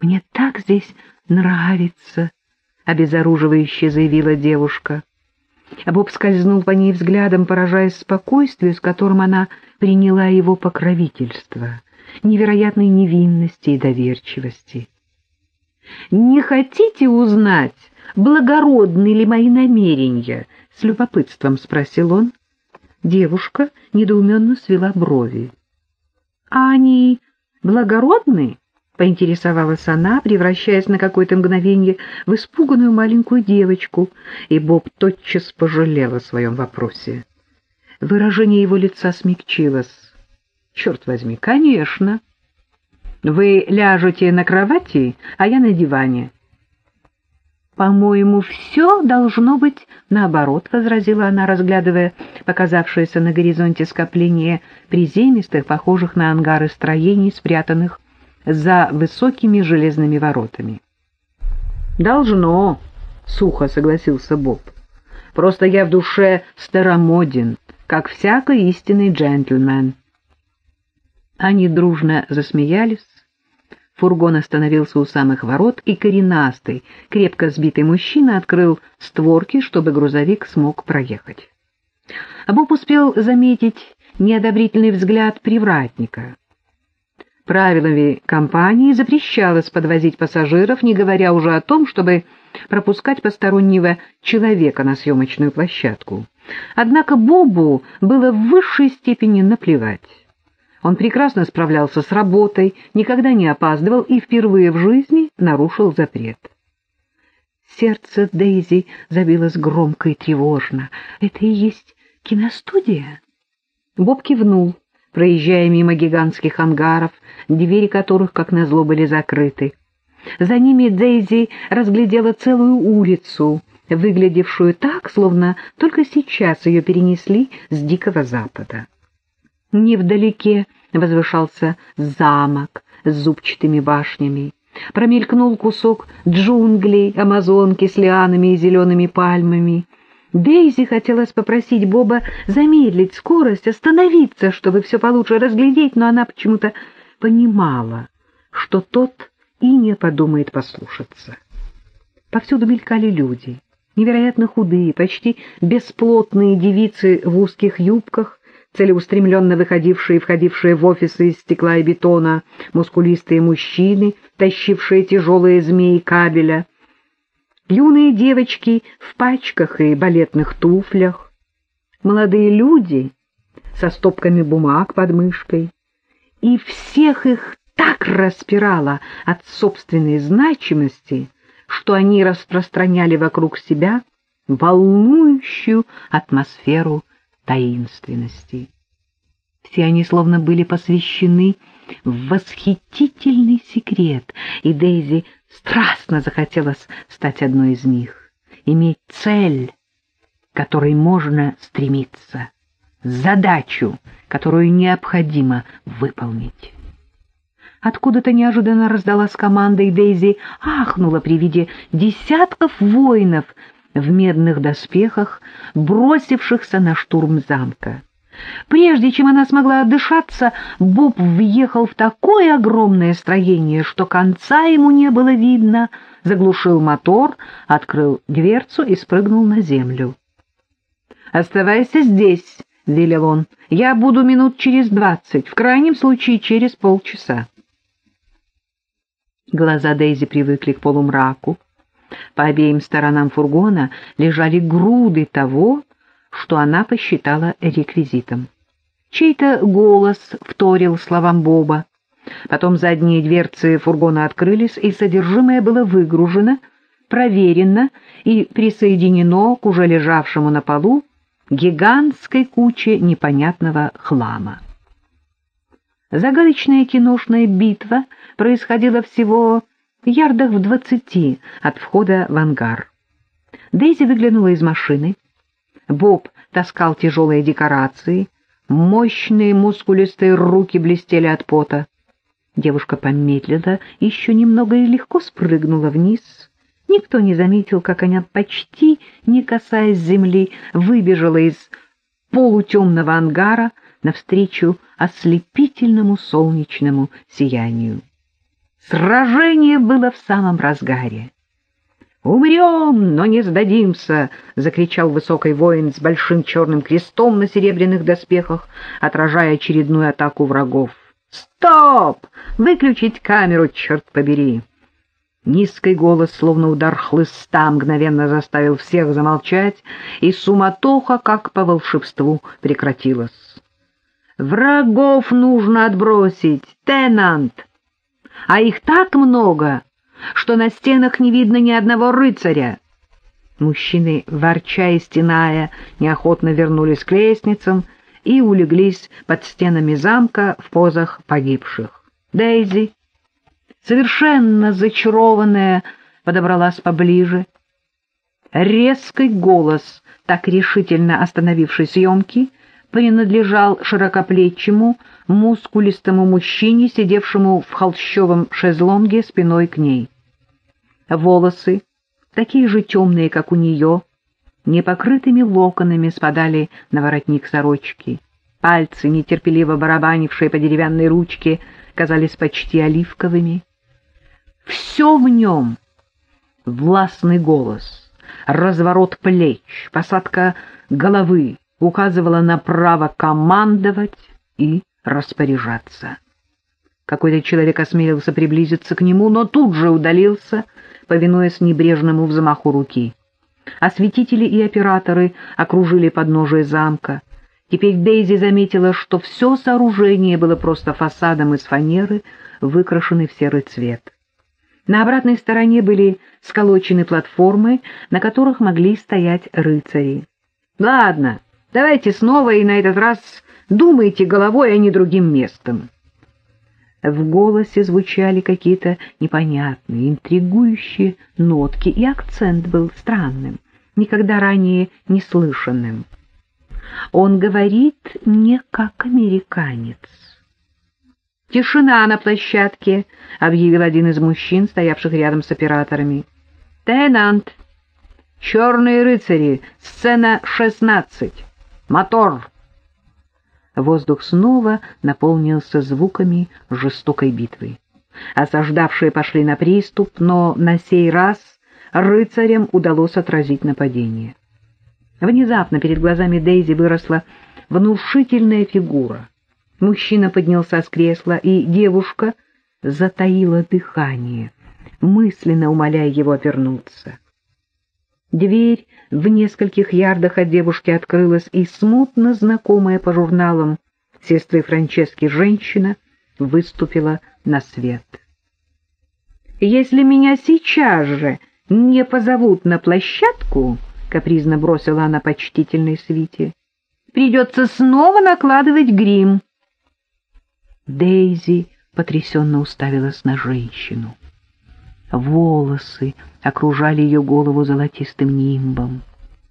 «Мне так здесь нравится», — обезоруживающе заявила девушка. А Боб скользнул по ней взглядом, поражаясь спокойствию, с которым она приняла его покровительство, невероятной невинности и доверчивости. «Не хотите узнать, благородны ли мои намерения?» — с любопытством спросил он. Девушка недоуменно свела брови. «А они благородны?» — поинтересовалась она, превращаясь на какое-то мгновение в испуганную маленькую девочку, и Боб тотчас пожалел о своем вопросе. Выражение его лица смягчилось. «Черт возьми, конечно. Вы ляжете на кровати, а я на диване». «По-моему, все должно быть наоборот», — возразила она, разглядывая показавшееся на горизонте скопление приземистых, похожих на ангары строений, спрятанных за высокими железными воротами. «Должно», — сухо согласился Боб. «Просто я в душе старомоден, как всякий истинный джентльмен». Они дружно засмеялись, Фургон остановился у самых ворот, и коренастый, крепко сбитый мужчина открыл створки, чтобы грузовик смог проехать. Боб успел заметить неодобрительный взгляд привратника. Правилами компании запрещалось подвозить пассажиров, не говоря уже о том, чтобы пропускать постороннего человека на съемочную площадку. Однако Бобу было в высшей степени наплевать. Он прекрасно справлялся с работой, никогда не опаздывал и впервые в жизни нарушил запрет. Сердце Дейзи забилось громко и тревожно. «Это и есть киностудия?» Боб кивнул, проезжая мимо гигантских ангаров, двери которых, как назло, были закрыты. За ними Дейзи разглядела целую улицу, выглядевшую так, словно только сейчас ее перенесли с Дикого Запада. Невдалеке возвышался замок с зубчатыми башнями. Промелькнул кусок джунглей, амазонки с лианами и зелеными пальмами. Дейзи хотелось попросить Боба замедлить скорость, остановиться, чтобы все получше разглядеть, но она почему-то понимала, что тот и не подумает послушаться. Повсюду мелькали люди, невероятно худые, почти бесплотные девицы в узких юбках, целеустремленно выходившие и входившие в офисы из стекла и бетона, мускулистые мужчины, тащившие тяжелые змеи кабеля, юные девочки в пачках и балетных туфлях, молодые люди со стопками бумаг под мышкой, и всех их так распирало от собственной значимости, что они распространяли вокруг себя волнующую атмосферу таинственности. Все они словно были посвящены в восхитительный секрет, и Дейзи страстно захотелось стать одной из них, иметь цель, к которой можно стремиться, задачу, которую необходимо выполнить. Откуда-то неожиданно раздалась команда, и Дейзи ахнула при виде десятков воинов в медных доспехах, бросившихся на штурм замка. Прежде чем она смогла отдышаться, Боб въехал в такое огромное строение, что конца ему не было видно, заглушил мотор, открыл дверцу и спрыгнул на землю. «Оставайся здесь», — велел он. «Я буду минут через двадцать, в крайнем случае через полчаса». Глаза Дейзи привыкли к полумраку. По обеим сторонам фургона лежали груды того, что она посчитала реквизитом. Чей-то голос вторил словам Боба. Потом задние дверцы фургона открылись, и содержимое было выгружено, проверено и присоединено к уже лежавшему на полу гигантской куче непонятного хлама. Загадочная киношная битва происходила всего ярдах в двадцати от входа в ангар. Дейзи выглянула из машины. Боб таскал тяжелые декорации, мощные мускулистые руки блестели от пота. Девушка помедлила еще немного и легко спрыгнула вниз. Никто не заметил, как она, почти не касаясь земли, выбежала из полутемного ангара навстречу ослепительному солнечному сиянию. Сражение было в самом разгаре. «Умрем, но не сдадимся!» — закричал высокий воин с большим черным крестом на серебряных доспехах, отражая очередную атаку врагов. «Стоп! Выключить камеру, черт побери!» Низкий голос, словно удар хлыста, мгновенно заставил всех замолчать, и суматоха, как по волшебству, прекратилась. «Врагов нужно отбросить, Тенант! А их так много, что на стенах не видно ни одного рыцаря!» Мужчины, ворча и стеная, неохотно вернулись к лестницам и улеглись под стенами замка в позах погибших. Дейзи совершенно зачарованная, подобралась поближе. Резкий голос, так решительно остановивший съемки, принадлежал широкоплечему, мускулистому мужчине, сидевшему в холщовом шезлонге спиной к ней. Волосы, такие же темные, как у нее, непокрытыми локонами спадали на воротник сорочки. Пальцы, нетерпеливо барабанившие по деревянной ручке, казались почти оливковыми. Все в нем — властный голос, разворот плеч, посадка головы указывала на право командовать и распоряжаться. Какой-то человек осмелился приблизиться к нему, но тут же удалился, повинуясь небрежному взмаху руки. Осветители и операторы окружили подножие замка. Теперь Дейзи заметила, что все сооружение было просто фасадом из фанеры, выкрашенный в серый цвет. На обратной стороне были сколочены платформы, на которых могли стоять рыцари. «Ладно, давайте снова и на этот раз думайте головой, а не другим местом». В голосе звучали какие-то непонятные, интригующие нотки, и акцент был странным, никогда ранее не слышанным. Он говорит не как американец. «Тишина на площадке», — объявил один из мужчин, стоявших рядом с операторами. «Тенант! Черные рыцари! Сцена шестнадцать! Мотор!» Воздух снова наполнился звуками жестокой битвы. Осаждавшие пошли на приступ, но на сей раз рыцарям удалось отразить нападение. Внезапно перед глазами Дейзи выросла внушительная фигура — Мужчина поднялся с кресла, и девушка затаила дыхание, мысленно умоляя его вернуться. Дверь в нескольких ярдах от девушки открылась, и смутно знакомая по журналам сестры Франчески женщина выступила на свет. «Если меня сейчас же не позовут на площадку», — капризно бросила она почтительной свите, — «придется снова накладывать грим». Дейзи потрясенно уставилась на женщину. Волосы окружали ее голову золотистым нимбом.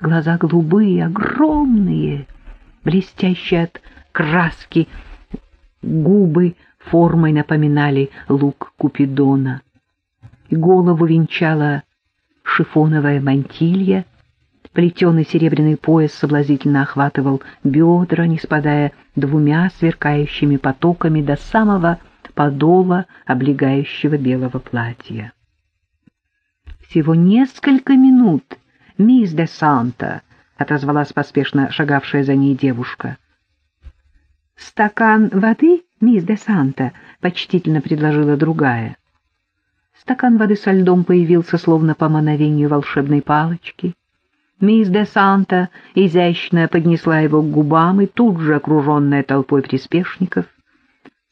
Глаза голубые, огромные, блестящие от краски, губы формой напоминали лук Купидона. Голову венчала шифоновая мантилья Плетеный серебряный пояс соблазительно охватывал бедра, не спадая двумя сверкающими потоками до самого подола облегающего белого платья. «Всего несколько минут, мисс де Санта», — отозвалась поспешно шагавшая за ней девушка. «Стакан воды, мисс де Санта», — почтительно предложила другая. Стакан воды со льдом появился словно по мановению волшебной палочки. Мисс де Санта изящно поднесла его к губам и тут же, окруженная толпой приспешников,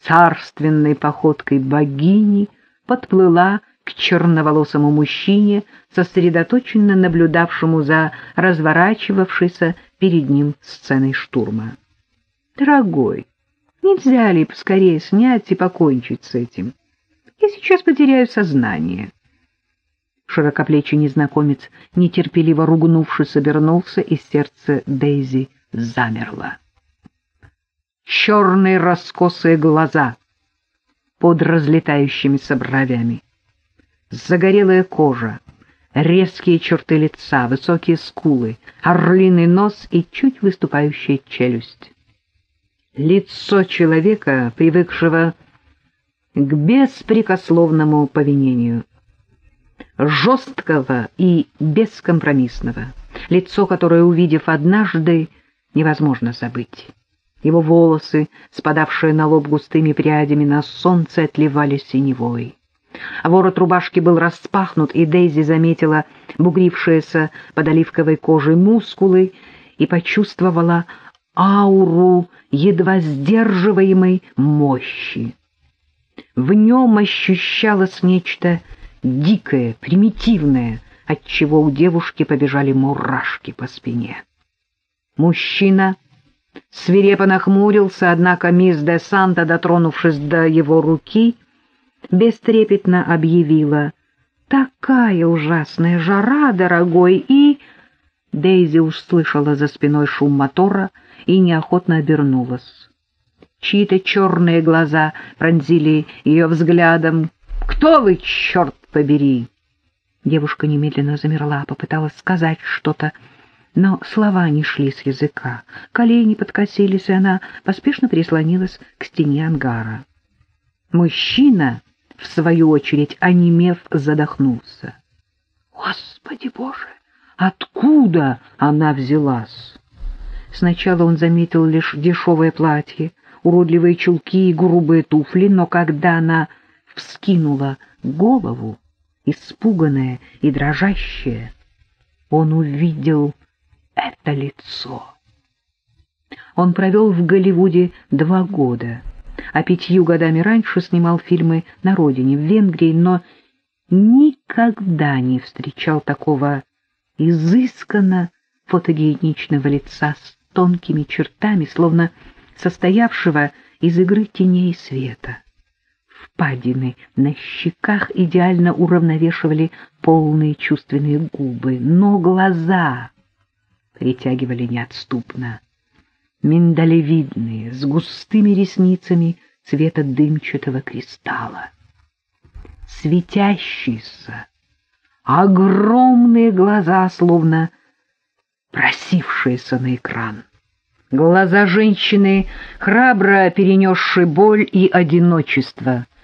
царственной походкой богини подплыла к черноволосому мужчине, сосредоточенно наблюдавшему за разворачивавшейся перед ним сценой штурма. «Дорогой, нельзя ли поскорее снять и покончить с этим? Я сейчас потеряю сознание». Широкоплечий незнакомец, нетерпеливо ругнувшись, обернулся, и сердце Дейзи замерло. Черные раскосые глаза под разлетающимися бровями, загорелая кожа, резкие черты лица, высокие скулы, орлиный нос и чуть выступающая челюсть. Лицо человека, привыкшего к беспрекословному повинению. Жесткого и бескомпромиссного, лицо, которое, увидев однажды, невозможно забыть. Его волосы, спадавшие на лоб густыми прядями, на солнце отливали синевой. Ворот рубашки был распахнут, и Дейзи заметила бугрившиеся под оливковой кожей мускулы и почувствовала ауру едва сдерживаемой мощи. В нем ощущалось нечто дикое, примитивное, отчего у девушки побежали мурашки по спине. Мужчина свирепо нахмурился, однако мисс де Санта, дотронувшись до его руки, бестрепетно объявила «Такая ужасная жара, дорогой!» и... Дейзи услышала за спиной шум мотора и неохотно обернулась. Чьи-то черные глаза пронзили ее взглядом. «Кто вы, черт побери!» Девушка немедленно замерла, попыталась сказать что-то, но слова не шли с языка. Колени подкосились, и она поспешно прислонилась к стене ангара. Мужчина, в свою очередь, онемев, задохнулся. «Господи Боже! Откуда она взялась?» Сначала он заметил лишь дешевое платье, уродливые чулки и грубые туфли, но когда она вскинула голову, испуганная и дрожащая, он увидел это лицо. Он провел в Голливуде два года, а пятью годами раньше снимал фильмы на родине, в Венгрии, но никогда не встречал такого изысканно фотогеничного лица с тонкими чертами, словно состоявшего из игры теней и света. Впадины на щеках идеально уравновешивали полные чувственные губы, но глаза притягивали неотступно. Миндалевидные, с густыми ресницами цвета дымчатого кристалла. Светящиеся, огромные глаза, словно просившиеся на экран. Глаза женщины, храбро перенесшей боль и одиночество —